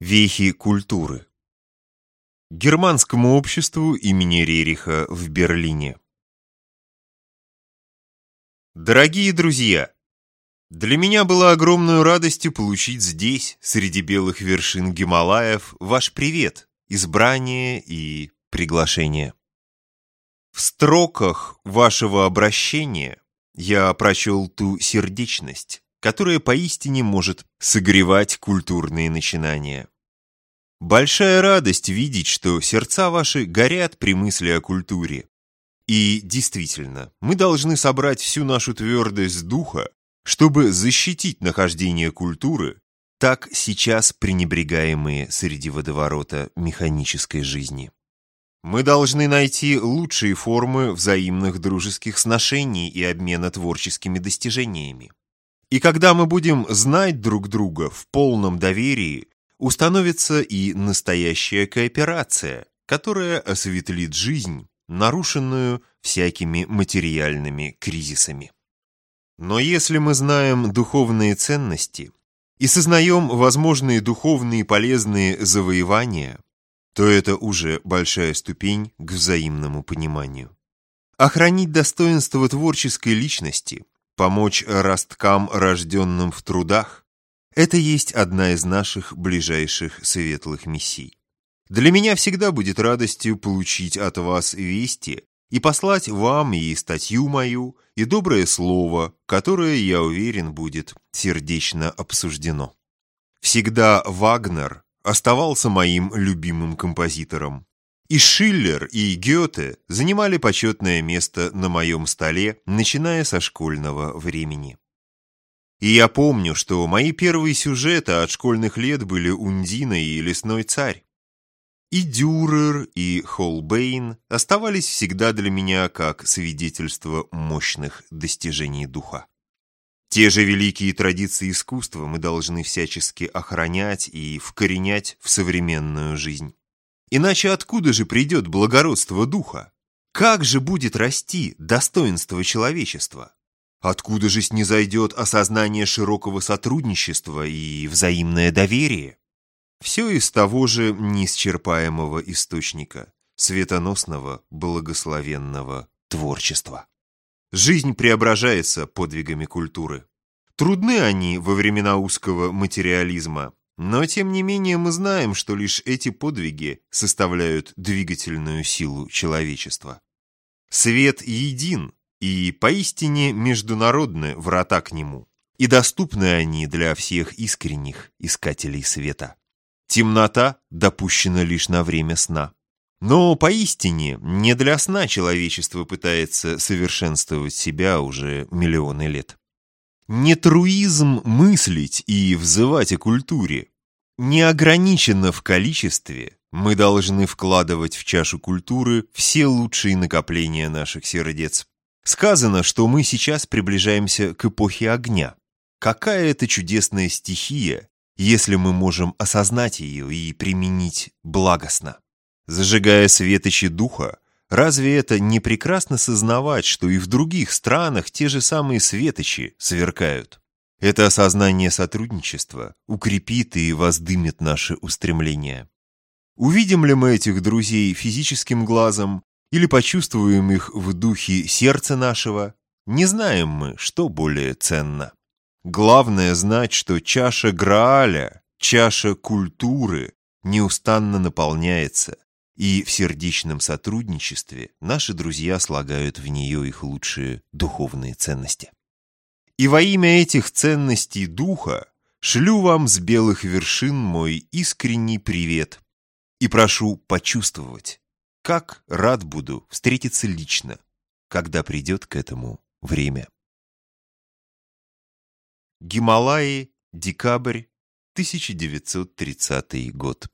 Вехи культуры. Германскому обществу имени Рериха в Берлине. Дорогие друзья, для меня было огромной радостью получить здесь, среди белых вершин Гималаев, ваш привет, избрание и приглашение. В строках вашего обращения я прочел ту сердечность, которая поистине может согревать культурные начинания. Большая радость видеть, что сердца ваши горят при мысли о культуре. И действительно, мы должны собрать всю нашу твердость духа, чтобы защитить нахождение культуры, так сейчас пренебрегаемые среди водоворота механической жизни. Мы должны найти лучшие формы взаимных дружеских сношений и обмена творческими достижениями. И когда мы будем знать друг друга в полном доверии, установится и настоящая кооперация, которая осветлит жизнь, нарушенную всякими материальными кризисами. Но если мы знаем духовные ценности и сознаем возможные духовные полезные завоевания, то это уже большая ступень к взаимному пониманию. Охранить достоинство творческой личности – Помочь росткам, рожденным в трудах, это есть одна из наших ближайших светлых миссий. Для меня всегда будет радостью получить от вас вести и послать вам и статью мою, и доброе слово, которое, я уверен, будет сердечно обсуждено. Всегда Вагнер оставался моим любимым композитором. И Шиллер, и Гёте занимали почетное место на моем столе, начиная со школьного времени. И я помню, что мои первые сюжеты от школьных лет были «Ундина» и «Лесной царь». И Дюрер, и Холбейн оставались всегда для меня как свидетельство мощных достижений духа. Те же великие традиции искусства мы должны всячески охранять и вкоренять в современную жизнь. Иначе откуда же придет благородство духа? Как же будет расти достоинство человечества? Откуда же снизойдет осознание широкого сотрудничества и взаимное доверие? Все из того же неисчерпаемого источника, светоносного, благословенного творчества. Жизнь преображается подвигами культуры. Трудны они во времена узкого материализма, но, тем не менее, мы знаем, что лишь эти подвиги составляют двигательную силу человечества. Свет един, и поистине международны врата к нему, и доступны они для всех искренних искателей света. Темнота допущена лишь на время сна. Но поистине не для сна человечество пытается совершенствовать себя уже миллионы лет. Не труизм мыслить и взывать о культуре. Не ограничено в количестве, мы должны вкладывать в чашу культуры все лучшие накопления наших сердец. Сказано, что мы сейчас приближаемся к эпохе огня. Какая это чудесная стихия, если мы можем осознать ее и применить благостно. Зажигая светочи духа, Разве это не прекрасно сознавать, что и в других странах те же самые светочи сверкают? Это осознание сотрудничества укрепит и воздымет наши устремления. Увидим ли мы этих друзей физическим глазом или почувствуем их в духе сердца нашего, не знаем мы, что более ценно. Главное знать, что чаша Грааля, чаша культуры неустанно наполняется, и в сердечном сотрудничестве наши друзья слагают в нее их лучшие духовные ценности. И во имя этих ценностей духа шлю вам с белых вершин мой искренний привет и прошу почувствовать, как рад буду встретиться лично, когда придет к этому время. Гималаи, декабрь, 1930 год.